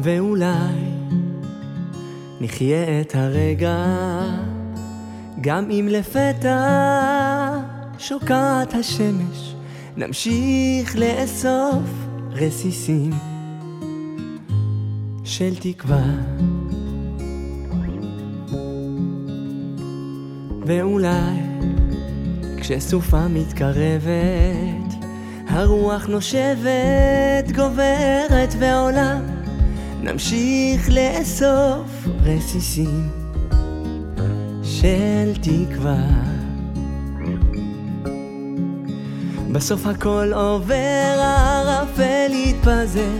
ואולי נחיה את הרגע גם אם לפתע שוקעת השמש נמשיך לאסוף רסיסים של תקווה. ואולי כשסופה מתקרבת הרוח נושבת, גוברת ועולה נמשיך לאסוף רסיסים של תקווה. בסוף הכל עובר, הערפל יתפזר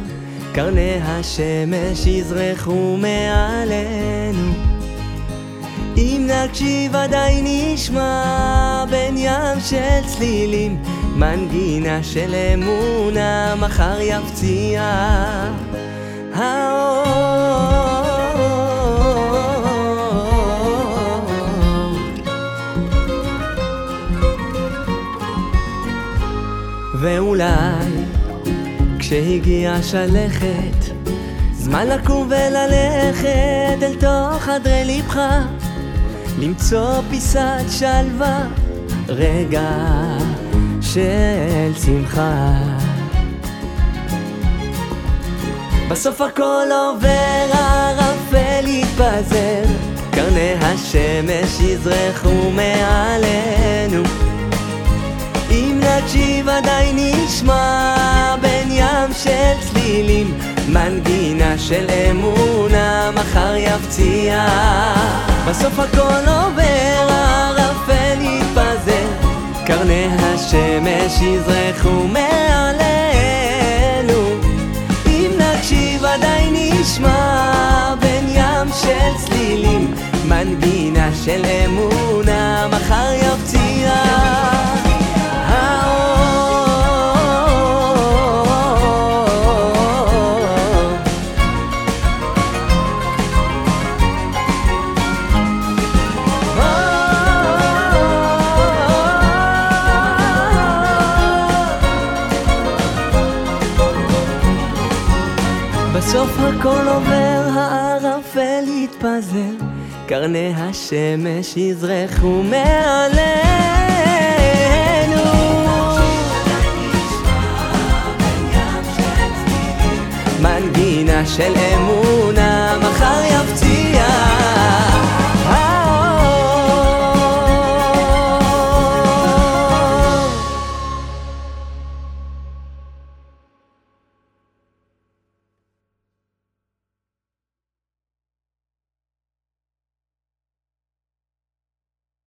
קרני השמש יזרחו מעלינו. אם נקשיב עדיין נשמע בין ים של צלילים מנגינה של אמונה מחר יפציע ואולי כשהגיע השלכת זמן לקום וללכת אל תוך חדרי לבך למצוא פיסת שלווה רגע של שמחה בסוף הכל עובר, הערפל יתפזר. קרני השמש יזרחו מעלינו. אם נקשיב עדיין נשמע בין ים של צלילים מנגינה של אמונה מחר יפציע. בסוף הכל עובר, הערפל יתפזר. קרני השמש יזרחו מעלינו מנגינה של אמונה מחר יפציע בסוף הכל עובר, הערפל יתפזר, קרני השמש יזרחו מעלינו. מנגינה של אמונה, מחר י...